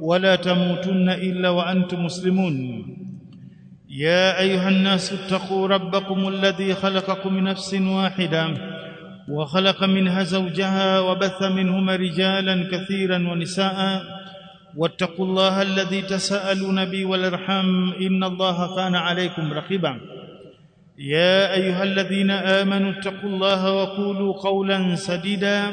ولا تموتن إلا وأنتم مسلمون. يا أيها الناس اتقوا ربكم الذي خلقكم من نفس واحدة وخلق منها زوجها وبث منهما رجالا كثيرا ونساء. واتقوا الله الذي تساءلون به والأرحام إن الله كان عليكم رقيبا. يا أيها الذين آمنوا اتقوا الله وقولوا قولا سديدا.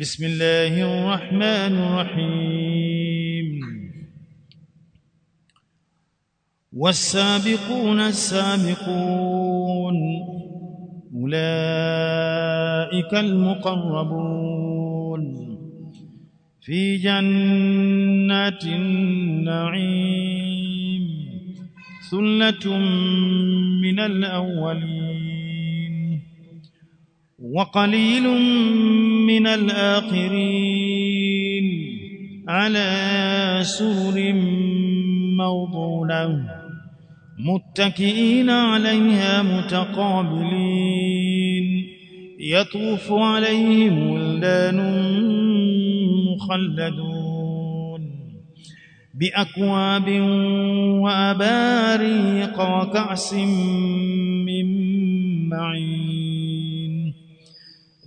بسم الله الرحمن الرحيم. والسابقون السابقون أولئك المقربون. في جنات النعيم ثلة من الأولين. وقليل من الآخرين على سرر موضونة متكئين عليها متقابلين يطوف عليهم ولدان مخلدون بأكواب وأباريق وكأس من معين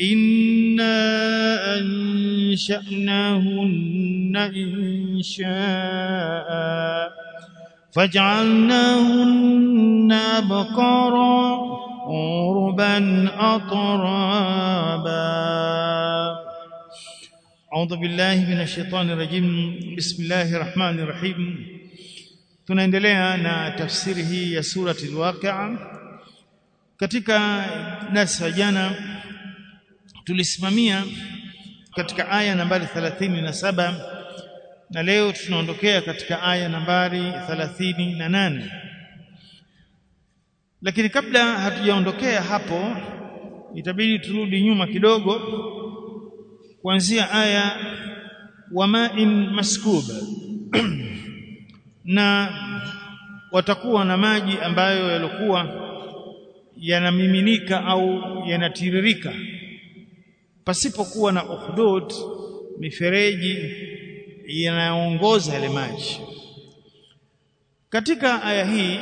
إنا أنشأناهن إن شاء فجعلناهن بقرا عربا أطرابا أعوذ بالله من الشيطان الرجيم. بسم الله الرحمن الرحيم. Tunaendelea na tafsiri hii ya surati al-Waqi'a katika jana tulisimamia katika aya nambari 37 na leo tunaondokea katika aya nambari 38 lakini kabla hatujaondokea hapo itabidi turudi nyuma kidogo kuanzia aya wama'in maskuba na watakuwa na maji ambayo yalikuwa yanamiminika au yanatiririka pasipokuwa na ukhdud mifereji inayoongoza yale maji. Katika aya hii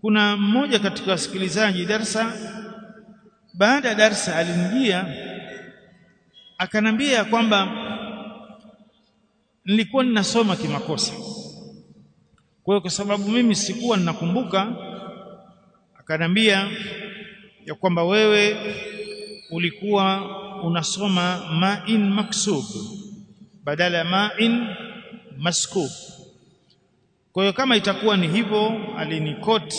kuna mmoja katika wasikilizaji darsa baada ya darsa alinijia akanambia kwamba nilikuwa ninasoma kimakosa. Kwa hiyo kwa sababu mimi sikuwa ninakumbuka akanambia ya kwamba wewe ulikuwa unasoma ma'in maksub badala ya ma'in maskub. Kwa hiyo kama itakuwa ni hivyo alinikot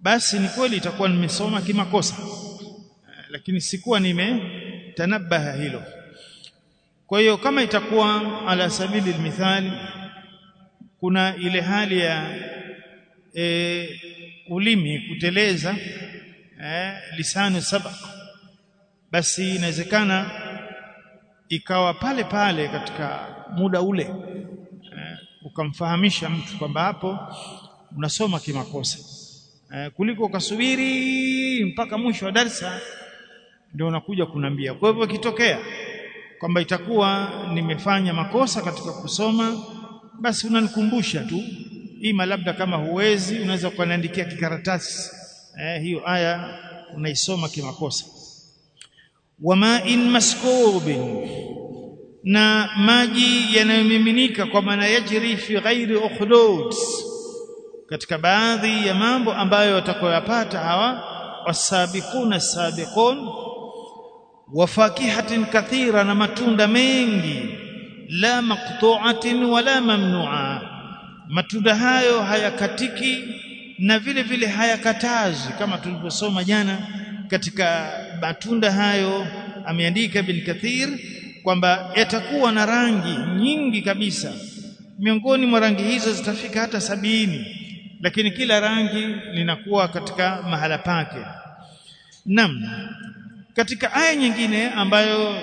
basi ni kweli itakuwa nimesoma kimakosa. Lakini sikuwa nimetanabaha hilo. Kwa hiyo kama itakuwa ala sabili almithali kuna ile hali ya e, ulimi kuteleza e, lisanu sabaq basi inawezekana ikawa pale pale katika muda ule uh, ukamfahamisha mtu kwamba hapo unasoma kimakosa. Uh, kuliko ukasubiri mpaka mwisho wa darsa ndio unakuja kunambia. Kwa hivyo ikitokea kwamba itakuwa nimefanya makosa katika kusoma basi unanikumbusha tu. Ima labda kama huwezi unaweza ukaniandikia kikaratasi. Eh, hiyo aya unaisoma kimakosa wama ma'in maskubin na maji yanayomiminika kwa maana yajri fi ghairi ukhdud katika baadhi ya mambo ambayo watakoyapata hawa wasabiquna sabiqun wa fakihatin kathira na matunda mengi la maqtu'atin wala mamnu'a. Matunda hayo hayakatiki na vile vile hayakatazi kama tulivyosoma jana katika matunda hayo ameandika bin kathir kwamba yatakuwa na rangi nyingi kabisa. Miongoni mwa rangi hizo zitafika hata sabini lakini kila rangi linakuwa katika mahala pake. Nam katika aya nyingine ambayo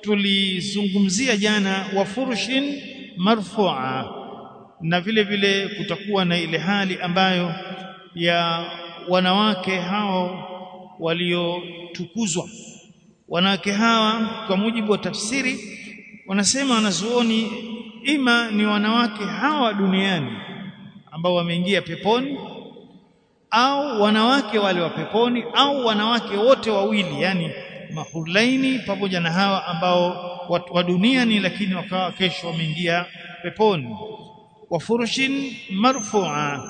tulizungumzia jana wa furushin marfu'a na vile vile kutakuwa na ile hali ambayo ya wanawake hao waliotukuzwa. Wanawake hawa kwa mujibu wa tafsiri wanasema wanazuoni ima ni wanawake hawa duniani ambao wameingia peponi au wanawake wale wa peponi au wanawake wote wawili yani mahulaini pamoja na hawa ambao wa duniani lakini wakawa kesho wameingia peponi. Wa furushin marfu'a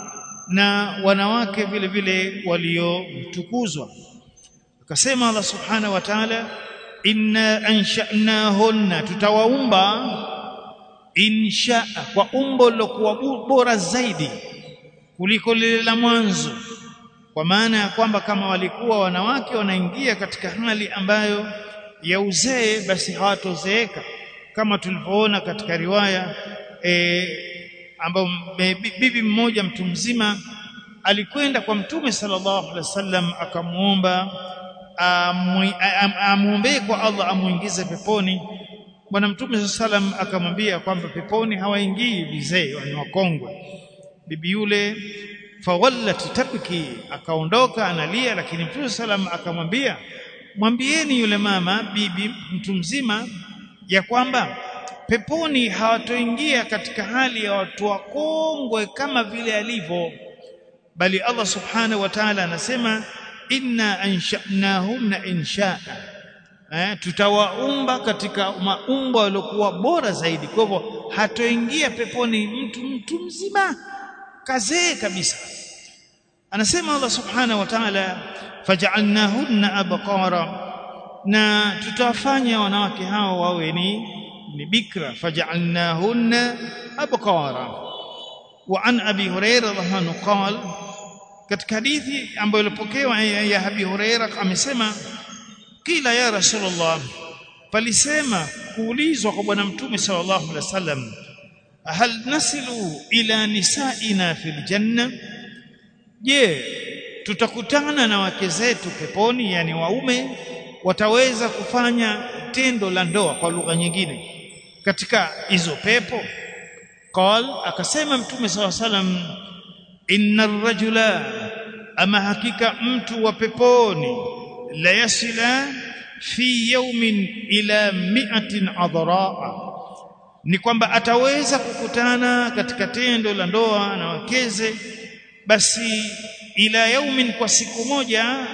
na wanawake vile vile waliotukuzwa akasema Allah subhanahu wa ta'ala inna ansha'nahunna tutawaumba inshaa kwa umbo lilokuwa bora zaidi kuliko lile la mwanzo. Kwa maana ya kwamba kama walikuwa wanawake wanaingia katika hali ambayo ya uzee basi hawatozeeka. Kama tulivyoona katika riwaya e, ambayo bibi mmoja mtu mzima alikwenda kwa mtume sallallahu alaihi wasallam akamuomba amwombee kwa Allah amuingize peponi. Bwana mtume sallam akamwambia kwamba peponi hawaingii vizee ni wakongwe. Bibi yule fawallat tabki akaondoka analia lakini mtume sallam akamwambia mwambieni yule mama bibi mtu mzima ya kwamba peponi hawatoingia katika hali ya watu wakongwe kama vile alivyo. Bali Allah subhanahu wa ta'ala anasema inna ansha'nahunna insha'a eh, tutawaumba katika maumbo yaliokuwa bora zaidi. Kwa hivyo hatoingia peponi mtu mtu mzima kazee kabisa. Anasema Allah subhanahu wa ta'ala faj'alnahunna abqara. Na tutawafanya wanawake hao wawe ni ni bikra. Faj'alnahunna abqara. Wa an abi hurairah radhiallahu anhu qala katika hadithi ambayo ilipokewa ya Abi Huraira amesema kila ya Rasulullah palisema kuulizwa kwa bwana mtume sallallahu alaihi wasallam hal nasilu ila nisaina fil janna? Je tutakutana na wake zetu peponi yani waume wataweza kufanya tendo la ndoa kwa lugha nyingine katika hizo pepo? Qal akasema mtume sallallahu alaihi wasallam inna rajula ama hakika mtu wa peponi la yasila fi yawmin ila mi'atin adraa ni kwamba ataweza kukutana katika tendo la ndoa na wakeze basi ila yaumin kwa siku moja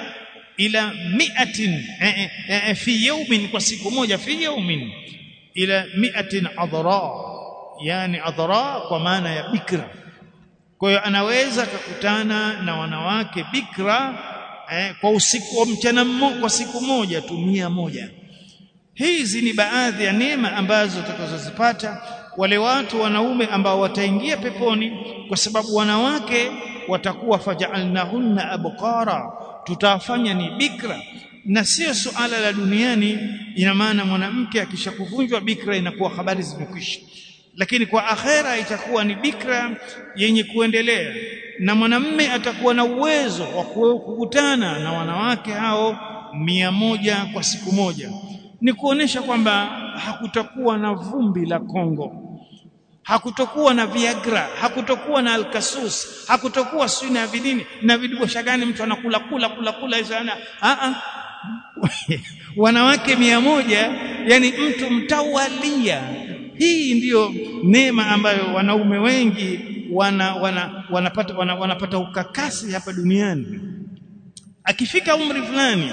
ila miatin eh, eh, eh, fi yaumin kwa siku moja fi yaumin ila miatin adraa yani adraa kwa maana ya bikra kwa hiyo anaweza kukutana na wanawake bikra eh, kwa usiku wa mchana mmoja kwa siku moja tu mia moja. Hizi ni baadhi ya neema ambazo tutakazozipata wale watu wanaume ambao wataingia peponi kwa sababu wanawake watakuwa faja'alnahunna abqara tutawafanya ni bikra. Na sio suala la duniani ina maana mwanamke akishakuvunjwa bikra inakuwa habari zimekwisha lakini kwa akhera itakuwa ni bikra yenye kuendelea. Na mwanamme atakuwa na uwezo wa kukutana na wanawake hao mia moja kwa siku moja. Ni kuonesha kwamba hakutakuwa na vumbi la Kongo. Hakutokuwa na Viagra hakutokuwa na Alkasus hakutokuwa sui na vinini na vidugosha gani mtu anakula kula kula kula hizo ana a a wanawake mia moja yani mtu mtawalia hii ndiyo neema ambayo wanaume wengi wana, wana, wanapata, wana, wanapata ukakasi hapa duniani. Akifika umri fulani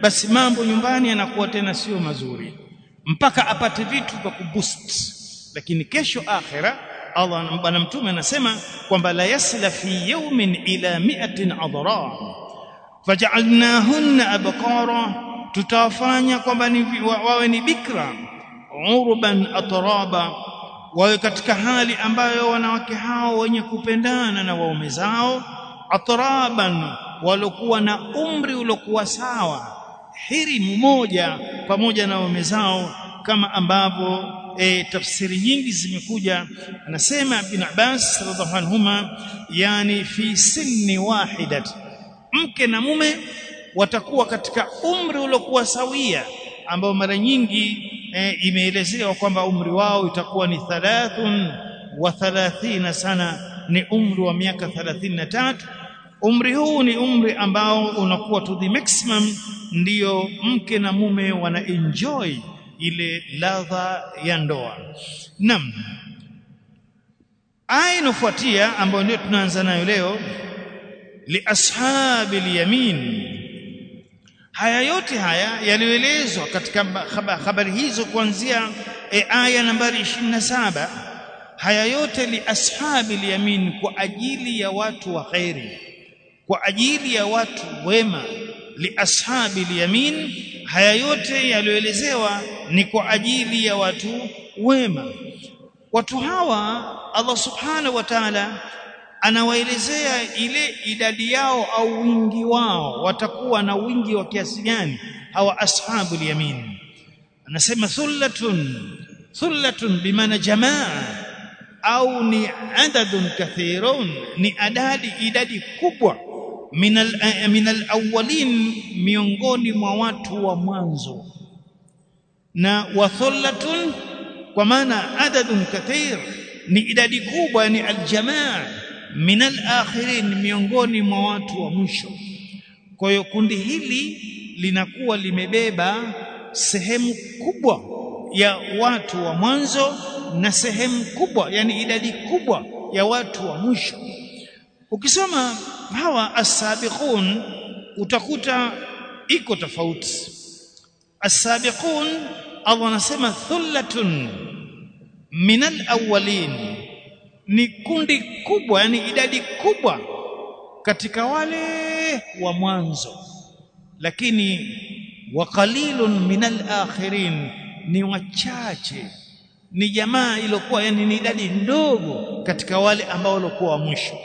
basi mambo nyumbani yanakuwa tena sio mazuri. Mpaka apate vitu vya kuboost. Lakini kesho akhira Allah bwana mtume anasema kwamba la yasla fi yawmin ila mi'atin adra. Faj'alnahunna abqara. Tutawafanya kwamba wawe ni bikra urban atraba wawe katika hali ambayo wanawake hao wenye kupendana na waume zao atraban walokuwa na umri uliokuwa sawa hirimu moja pamoja na waume zao kama ambavyo e, tafsiri nyingi zimekuja. Anasema ibn Abbas radhiallahu anhuma yani fi sinni wahidat mke na mume watakuwa katika umri uliokuwa sawia ambao mara nyingi e, imeelezewa kwamba umri wao itakuwa ni thalathun wa thalathina sana ni umri wa miaka 33 umri huu ni umri ambao unakuwa to the maximum ndiyo mke na mume wana enjoy ile ladha ya ndoa. Nam aya inofuatia ambayo ndio tunaanza nayo leo li ashabil yamin haya yote haya yaliyoelezwa katika habari hizo kuanzia e, aya nambari 27 haya yote li ashabi yamin kwa ajili ya watu wa khairi kwa ajili ya watu wema. Li ashabi yamin haya yote yaliyoelezewa ni kwa ajili ya watu wema. Watu hawa Allah subhanahu wa ta'ala anawaelezea ile idadi yao au wingi wao watakuwa na wingi wa kiasi gani? Hawa ashabul yamin. Anasema thullatun thullatun bimaana jamaa au ni adadun kathirun ni adadi idadi kubwa. Minal minal awwalin miongoni mwa watu wa mwanzo. Na wa thullatun kwa maana adadun kathir ni idadi kubwa ni aljamaa minal akhirin miongoni mwa watu wa mwisho. Kwa hiyo kundi hili linakuwa limebeba sehemu kubwa ya watu wa mwanzo na sehemu kubwa yani idadi kubwa ya watu wa mwisho. Ukisoma hawa as-sabiqun utakuta iko tofauti. As-sabiqun Allah anasema thullatun minal awwalin ni kundi kubwa yani idadi kubwa katika wale wa mwanzo. Lakini wa qalilun minal akhirin ni wachache. Ni jamaa iliyokuwa yani ni idadi ndogo katika wale ambao walikuwa wa mwisho.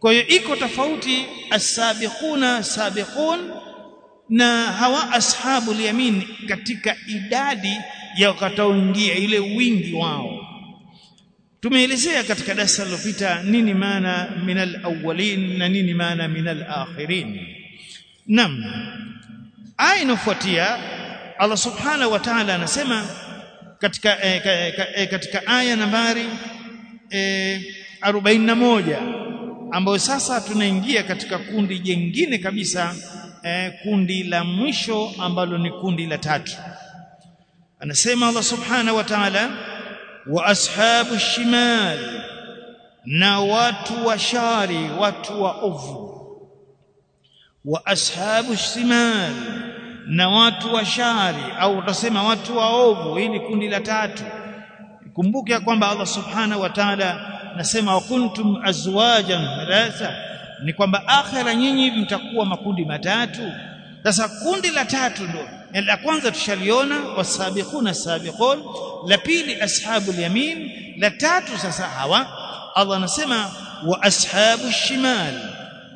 Kwa hiyo iko tofauti as-sabiquna sabiqun na hawa ashabul yamin katika idadi ya wakataoingia ile wingi wao tumeelezea katika darasa lililopita nini maana minal awwalin na nini maana minal akhirin. Nam aya inofuatia Allah subhanahu wa ta'ala anasema katika eh, eh, katika aya nambari eh, 41 ambayo sasa tunaingia katika kundi jingine kabisa eh, kundi la mwisho ambalo ni kundi la tatu. Anasema Allah subhanahu wa ta'ala wa ashabu shimal na watu wa shari watu wa ovu. Wa ashabu shimal na watu wa shari au utasema watu wa ovu. Hii ni kundi la tatu. Kumbuke ya kwamba Allah subhanahu wa ta'ala nasema wa kuntum azwajan thalatha. Ni kwamba akhira nyinyi mtakuwa makundi matatu. Sasa kundi la tatu ndo la kwanza tushaliona wasabiquna sabiqun. La pili ashabul yamin. La tatu sasa hawa Allah anasema wa ashabu shimal.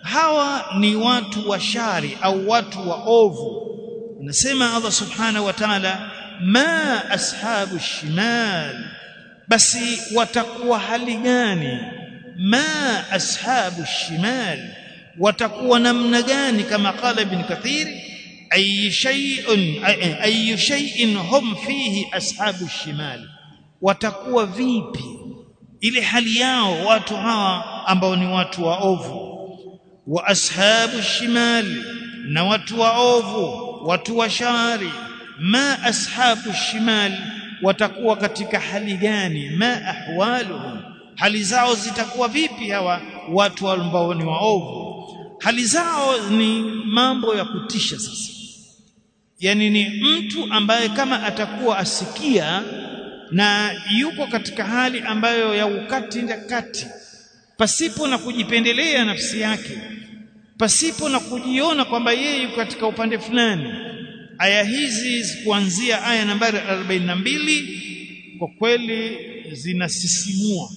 Hawa ni watu wa shari au watu wa ovu. Anasema Allah subhanahu wa ta'ala ma ashabu shimal. Basi watakuwa hali gani? Ma ashabu shimal. Watakuwa namna gani? Kama qala ibn kathir ay شيء أي شيء هم فيه ashabu الشمال. watakuwa vipi? ile hali yao watu hawa ambao ni watu wa ovu. Wa ashabu shimal na watu wa ovu watu wa shari. ma ashabu shimal watakuwa katika hali gani? ma ahwaluhum hali zao zitakuwa vipi hawa watu ambao ni waovu hali zao ni mambo ya kutisha sasa yani ni mtu ambaye kama atakuwa asikia na yuko katika hali ambayo ya ukati na kati pasipo na kujipendelea nafsi yake pasipo na kujiona kwamba yeye yuko katika upande fulani. Aya hizi kuanzia aya nambari 42 kwa kweli zinasisimua.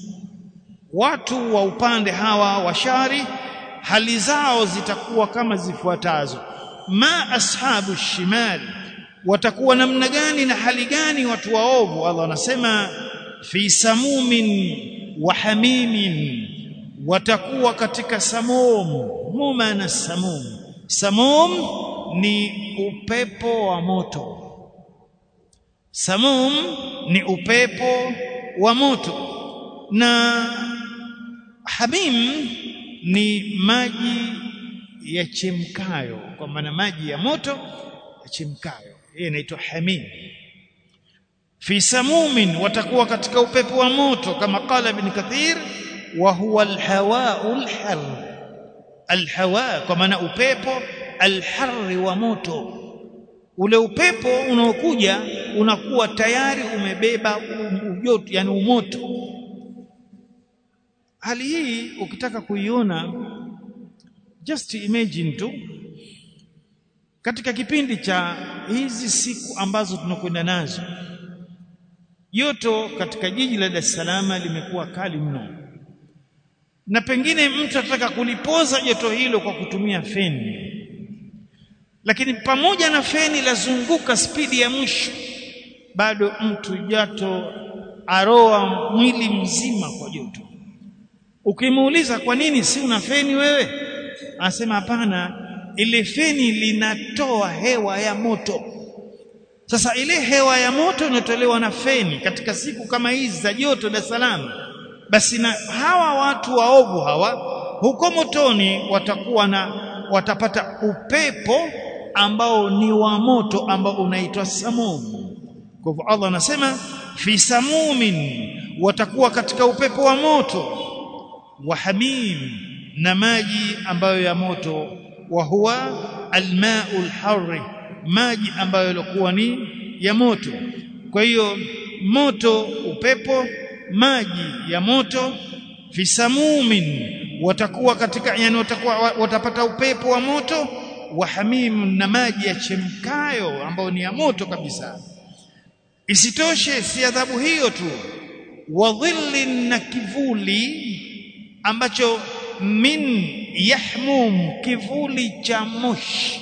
Watu wa upande hawa wa washari hali zao zitakuwa kama zifuatazo ma ashabu shimal watakuwa namna gani na hali gani watu waovu? Allah anasema fi samumin wa hamimin watakuwa katika samum. Muma na samum? Samum ni upepo wa moto. Samum ni upepo wa moto. Na hamim ni maji yachemkayo kwa maana maji ya moto yachemkayo. Hii inaitwa hamim. Fi samumin watakuwa katika upepo wa moto kama qala ibn kathir wa huwa alhawa'u alhar alhawa kwa maana upepo alhar wa moto. Ule upepo unaokuja unakuwa tayari umebeba ujoto yani umoto. Hali hii ukitaka kuiona just imagine tu katika kipindi cha hizi siku ambazo tunakwenda nazo joto katika jiji la Dar es Salaam limekuwa kali mno. Na pengine mtu anataka kulipoza joto hilo kwa kutumia feni. Lakini pamoja na feni lazunguka spidi ya mwisho bado mtu joto aroa mwili mzima kwa joto. Ukimuuliza kwa nini si una feni wewe anasema hapana ile feni linatoa hewa ya moto. Sasa ile hewa ya moto inatolewa na feni katika siku kama hizi za joto Dar es Salaam. Basi na hawa watu waovu hawa huko motoni watakuwa na watapata upepo ambao ni wa moto ambao unaitwa samum kwa hivyo Allah anasema fi samumin watakuwa katika upepo wa moto. Wa hamim na maji ambayo ya moto wa huwa almau alharri maji ambayo yalikuwa ni ya moto. Kwa hiyo moto upepo maji ya moto fisamumin watakuwa katika yani watakuwa watapata upepo wa moto wa hamim na maji ya chemkayo ambayo ni ya moto kabisa. Isitoshe si adhabu hiyo tu. Wa dhillin na kivuli ambacho min yahmum kivuli cha moshi.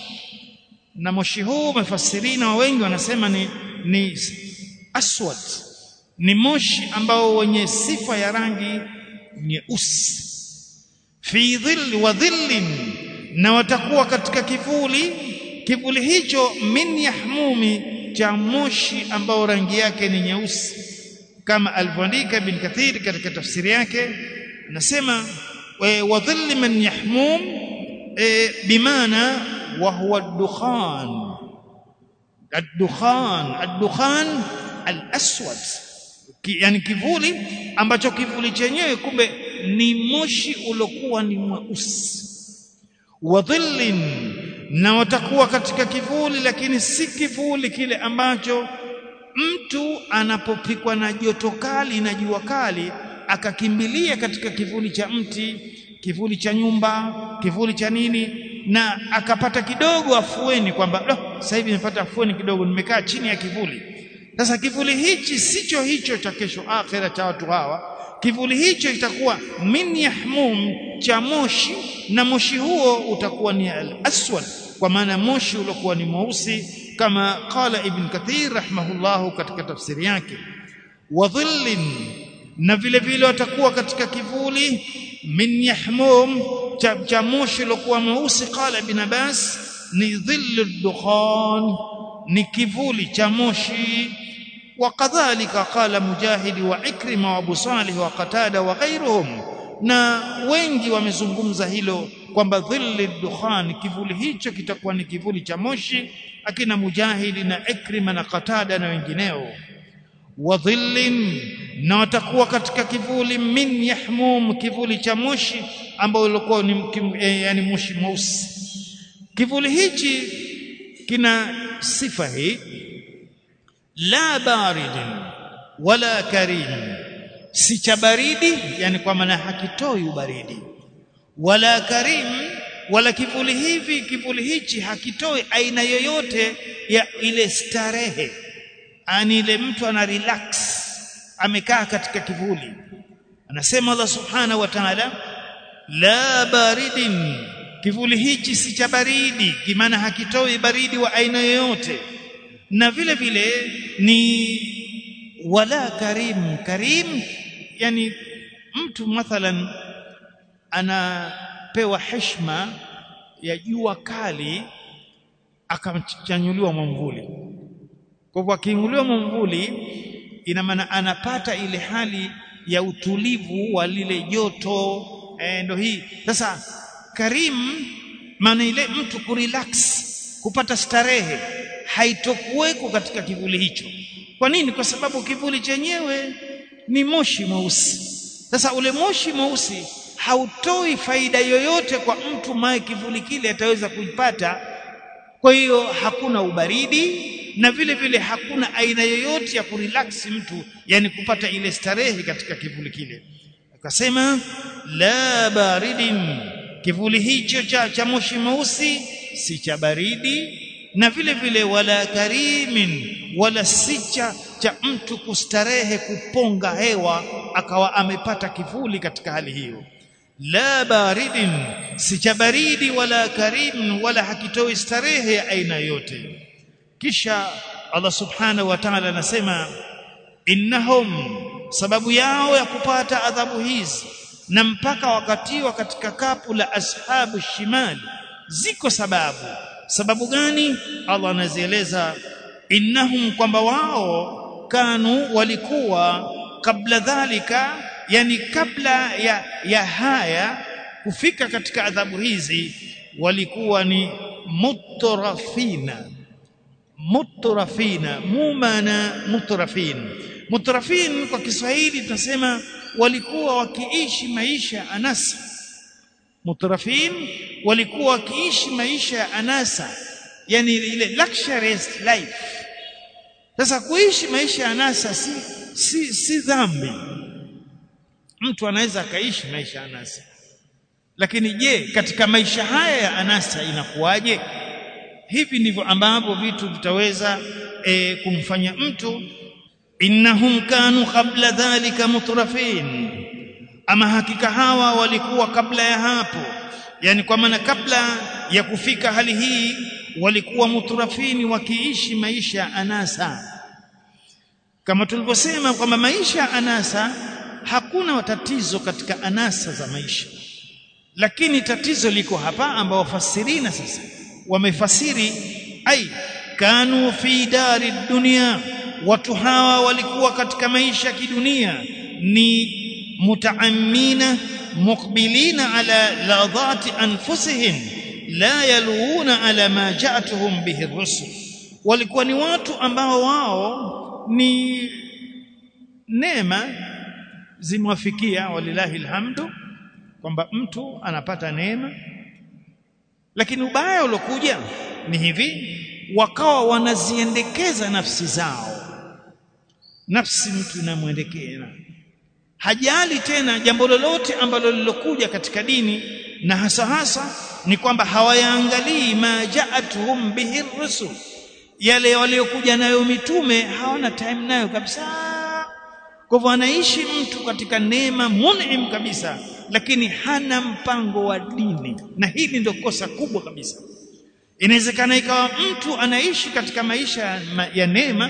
Na moshi huu mafasirina wengi wanasema ni ni aswad. Ni moshi ambao wenye sifa ya rangi nyeusi. Fi dhill wa dhillin na watakuwa katika kivuli. Kivuli hicho min yahmumi cha moshi ambao rangi yake ni nyeusi. Kama alivyoandika ibn kathir katika tafsiri yake nasema wa dhilli man yahmum e, bimaana wa huwa ad-dukhan. Ad-dukhan ad-dukhan al-aswad. Yani kivuli ambacho kivuli chenyewe kumbe ni moshi uliokuwa ni mweusi. Wa dhillin na watakuwa katika kivuli lakini si kivuli kile ambacho mtu anapopikwa na joto kali na jua kali akakimbilia katika kivuli cha mti kivuli cha nyumba kivuli cha nini na akapata kidogo afueni kwamba oh, sasa hivi nimepata afueni kidogo nimekaa chini ya kivuli. Sasa kivuli hichi sicho hicho cha kesho akhera cha watu hawa. Kivuli hicho itakuwa min yahmum cha moshi na moshi huo utakuwa ni al-aswad kwa maana moshi uliokuwa ni mweusi kama qala ibn kathir rahimahullahu katika tafsiri yake. Wa dhillin na vile vile watakuwa katika kivuli. Min yahmum cha moshi lokuwa mweusi qala ibn Abbas ni dhillu dukhan ni kivuli cha moshi. Wakadhalika qala mujahidi wa ikrima wa abu salih wa qatada wa ghayruhum. Na wengi wamezungumza hilo kwamba dhilli dukhan kivuli hicho kitakuwa ni kivuli cha moshi akina mujahidi na ikrima na qatada na wengineo wa dhillin na watakuwa katika kivuli min yahmum kivuli cha moshi ambao ulikuwa ni e, yani moshi mweusi. Kivuli hichi kina sifa hii la baridin wala karim si cha baridi yani kwa maana hakitoi ubaridi wala karim wala kivuli hivi kivuli hichi hakitoi aina yoyote ya ile starehe ani ile mtu ana relax amekaa katika kivuli. Anasema Allah subhanahu wa ta'ala la baridin. Kivuli hichi si cha baridi kimaana hakitoi baridi wa aina yoyote. Na vile vile ni wala karim karim yani mtu mathalan anapewa heshima ya jua kali akamchanyuliwa mwamvuli kwa hivyo akiinuliwa mwamvuli ina maana anapata ile hali ya utulivu wa lile joto. Eh, ndo hii. Sasa karim maana ile mtu kurelax kupata starehe haitokuweko katika kivuli hicho. Kwa nini? Kwa sababu kivuli chenyewe ni moshi mweusi. Sasa ule moshi mweusi hautoi faida yoyote kwa mtu maye kivuli kile ataweza kuipata. Kwa hiyo hakuna ubaridi na vile vile hakuna aina yoyote ya kurelax mtu yani kupata ile starehe katika kivuli kile. Akasema la baridin kivuli hicho cha, cha moshi mweusi si cha baridi na vile vile wala karimin wala sicha cha, mtu kustarehe kuponga hewa akawa amepata kivuli katika hali hiyo. La baridin si cha baridi wala karim wala hakitoi starehe ya aina yote kisha Allah subhanahu wa ta'ala anasema innahum sababu yao ya kupata adhabu hizi na mpaka wakatiwa katika kapu la ashabu shimali ziko sababu. Sababu gani? Allah anazieleza innahum kwamba wao kanu walikuwa kabla dhalika yani kabla ya, ya haya kufika katika adhabu hizi walikuwa ni mutrafina mutrafina mumana mutrafin. Mutrafin kwa Kiswahili tunasema walikuwa wakiishi maisha anasa. Mutrafin walikuwa wakiishi maisha ya anasa yani ile luxurious life. Sasa kuishi maisha ya anasa si si, si dhambi. Mtu anaweza akaishi maisha ya anasa. Lakini je katika maisha haya ya anasa inakuwaje hivi ndivyo ambavyo vitu vitaweza e, kumfanya mtu innahum kanu qabla dhalika mutrafin. Ama hakika hawa walikuwa kabla ya hapo. Yani kwa maana kabla ya kufika hali hii walikuwa mutrafini wakiishi maisha anasa. Kama tulivyosema kwamba maisha anasa hakuna tatizo katika anasa za maisha. Lakini tatizo liko hapa ambao wafasirina sasa wamefasiri ai kanu fi dari dunia. Watu hawa walikuwa katika maisha ya kidunia. Ni mutaammina muqbilina ala ladhati anfusihim la yaluuna ala ma ja'atuhum bihi rusul. Walikuwa ni watu ambao wao ni neema zimwafikia walilahi alhamdu kwamba mtu anapata neema lakini ubaya uliokuja ni hivi wakawa wanaziendekeza nafsi zao. Nafsi mtu inamwendekea. Hajali tena jambo lolote ambalo lilokuja katika dini na hasa hasa ni kwamba hawayaangalii ma ja'atuhum bihi rusul. Yale waliokuja nayo mitume hawana time nayo kabisa. Kwa hivyo anaishi mtu katika neema munim kabisa lakini hana mpango wa dini. Na hili ndio kosa kubwa kabisa. Inawezekana ikawa mtu anaishi katika maisha ya neema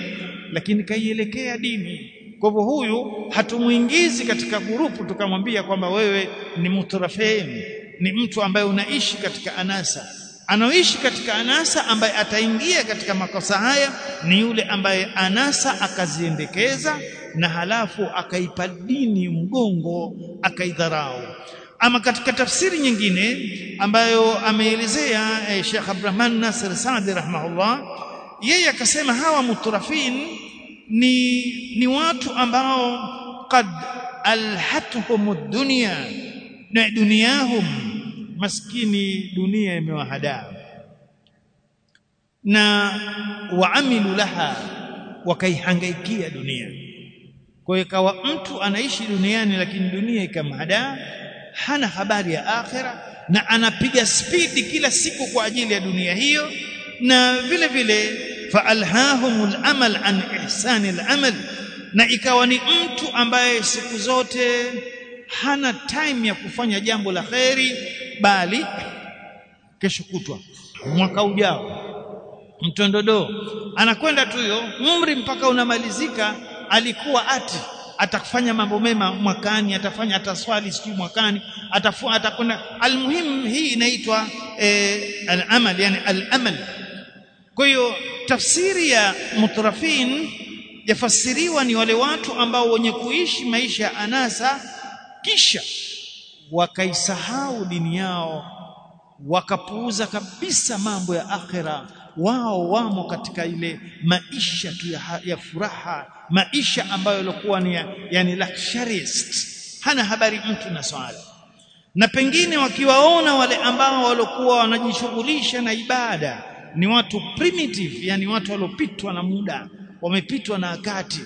lakini kaielekea dini. Kwa hivyo huyu hatumuingizi katika gurupu tukamwambia kwamba wewe ni mutrafeni ni mtu ambaye unaishi katika anasa. Anaoishi katika anasa ambaye ataingia katika makosa haya ni yule ambaye anasa akaziendekeza na halafu akaipa dini mgongo akaidharau. Ama katika tafsiri nyingine ambayo ameelezea eh, Sheikh Abdurrahman Nasir Saadi rahimahullah yeye akasema hawa mutrafin ni ni watu ambao qad alhatuhum dunya na duniahum maskini dunia imewahadaa. Na waamilu laha wakaihangaikia dunia kwa hiyo kawa mtu anaishi duniani lakini dunia ikamhadaa hana habari ya akhira na anapiga spidi kila siku kwa ajili ya dunia hiyo na vile vile fa faalhahumul amal an ihsani al-amal na ikawa ni mtu ambaye siku zote hana time ya kufanya jambo la kheri bali kesho kutwa mwaka ujao mtondodoo anakwenda tu hiyo umri mpaka unamalizika alikuwa ati atakufanya mambo mema mwakani atafanya ataswali siku mwakani atafua atakwenda. Almuhim hii inaitwa e, al-amal yani al-amal. Kwa hiyo tafsiri ya mutrafin yafasiriwa ni wale watu ambao wenye kuishi maisha ya anasa kisha wakaisahau dini yao wakapuuza kabisa mambo ya akhira wao wamo katika ile maisha tu ya, ya furaha maisha ambayo yalikuwa ni ya, yani luxurious. Hana habari mtu na swala na pengine wakiwaona wale ambao walikuwa wanajishughulisha na ibada ni watu primitive yani watu waliopitwa na muda wamepitwa na wakati.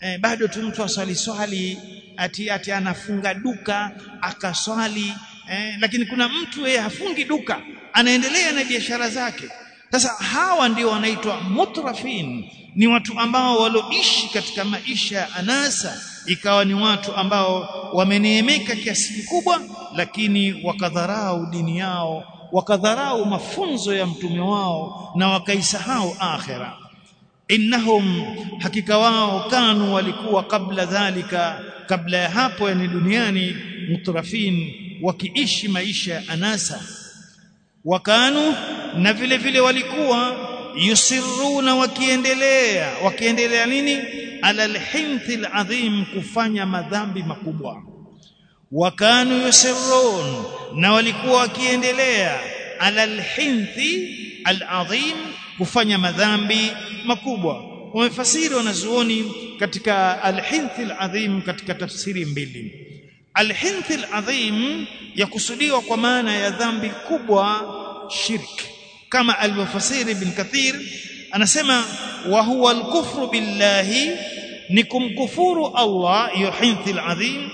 Eh, bado tu mtu aswali swali ati ati anafunga duka akaswali eh, lakini kuna mtu yeye hafungi duka anaendelea na biashara zake sasa hawa ndio wanaitwa mutrafin. Ni watu ambao walioishi katika maisha ya anasa. Ikawa ni watu ambao wameneemeka kiasi kikubwa lakini wakadharau dini yao wakadharau mafunzo ya mtume wao na wakaisahau akhira. Innahum hakika wao kanu walikuwa kabla dhalika kabla ya hapo yani duniani mutrafin wakiishi maisha ya anasa. Wakanu na vile vile walikuwa yusiruna wakiendelea wakiendelea nini? Ala alhinthi alazim kufanya madhambi makubwa. Wakanu yusirun na walikuwa wakiendelea. Ala alazim kufanya madhambi makubwa. Wamefasiri wanazuoni katika alhinthi alazim katika tafsiri mbili. Alhinthi alazim yakusudiwa kwa maana ya dhambi kubwa shirk kama alivyofasiri ibn kathir anasema wa huwa alkufru billahi ni kumkufuru Allah yuhinthi alazim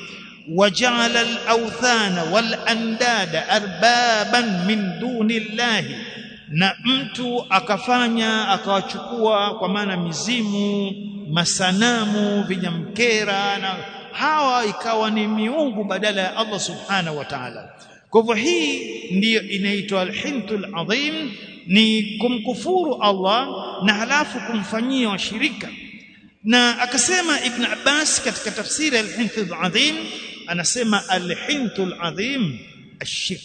وجعل الاوثان والانداد اربابا من دون الله na mtu akafanya akawachukua kwa maana mizimu masanamu vinyamkera na hawa ikawa ni miungu badala ya Allah subhanahu wa ta'ala kwa hivyo hii ndiyo inaitwa alhintul adhim ni kumkufuru Allah na halafu kumfanyia washirika. Na akasema ibn Abbas katika tafsiri al-hintul adhim anasema al-hintul adhim ashirk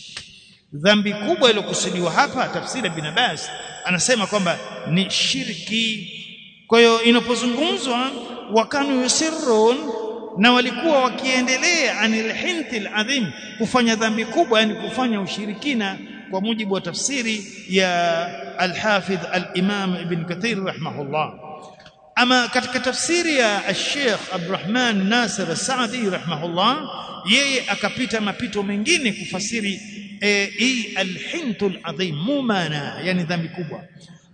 dhambi kubwa iliyokusudiwa hapa tafsiri ibn Abbas anasema kwamba ni shirki. Kwa hiyo inapozungumzwa wakanu yusirrun na walikuwa wakiendelea anil hintil adhim kufanya dhambi kubwa yani kufanya ushirikina kwa mujibu wa tafsiri ya al-Hafidh al-Imam Ibn Kathir rahimahullah. Ama katika tafsiri ya Sheikh Abdurrahman Nasir Saadi rahimahullah yeye akapita mapito mengine kufasiri hii alhintul adhim mumana yani dhambi kubwa.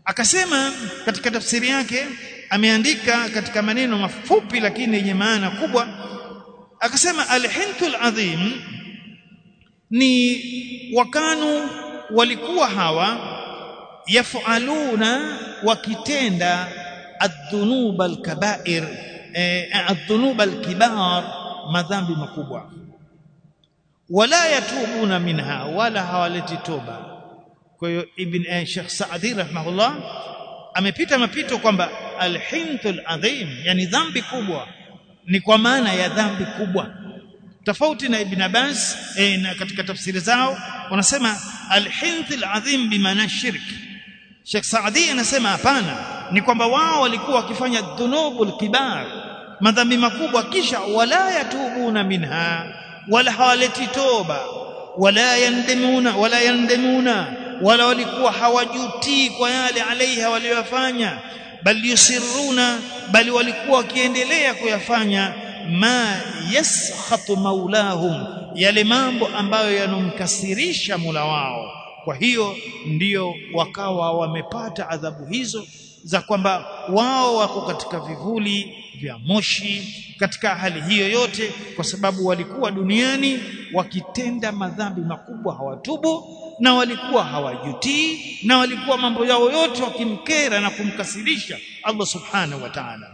Akasema katika tafsiri yake ameandika katika maneno mafupi lakini yenye maana kubwa akasema alhintul adhim ni wakanu walikuwa hawa yafaluna wakitenda adhunub alkabair adhunub alkibar madhambi makubwa. Wala yatubuna minha wala hawaleti toba. Kwa hiyo ibn eh, Sheikh Saadi rahimahullah amepita mapito kwamba alhintul adhim yani dhambi kubwa. Ni kwa maana ya dhambi kubwa. Tofauti na ibn Abbas e, na katika tafsiri zao wanasema alhintul adhim bimaana shirk. Sheikh Saadi anasema hapana ni kwamba wao walikuwa wakifanya dhunubul kibar madhambi makubwa kisha wala yatubuna minha wala hawaleti toba wala yandemuna wala yandemuna wala walikuwa hawajutii kwa yale alaiha waliyofanya bal yusiruna bali walikuwa wakiendelea kuyafanya ma yaskhatu maulahum yale mambo ambayo yanomkasirisha mula wao. Kwa hiyo ndiyo wakawa wamepata adhabu hizo za kwamba wao wako katika vivuli vya moshi katika hali hiyo yote kwa sababu walikuwa duniani wakitenda madhambi makubwa hawatubu na walikuwa hawajutii na walikuwa mambo yao yote wakimkera na kumkasirisha Allah subhanahu wa ta'ala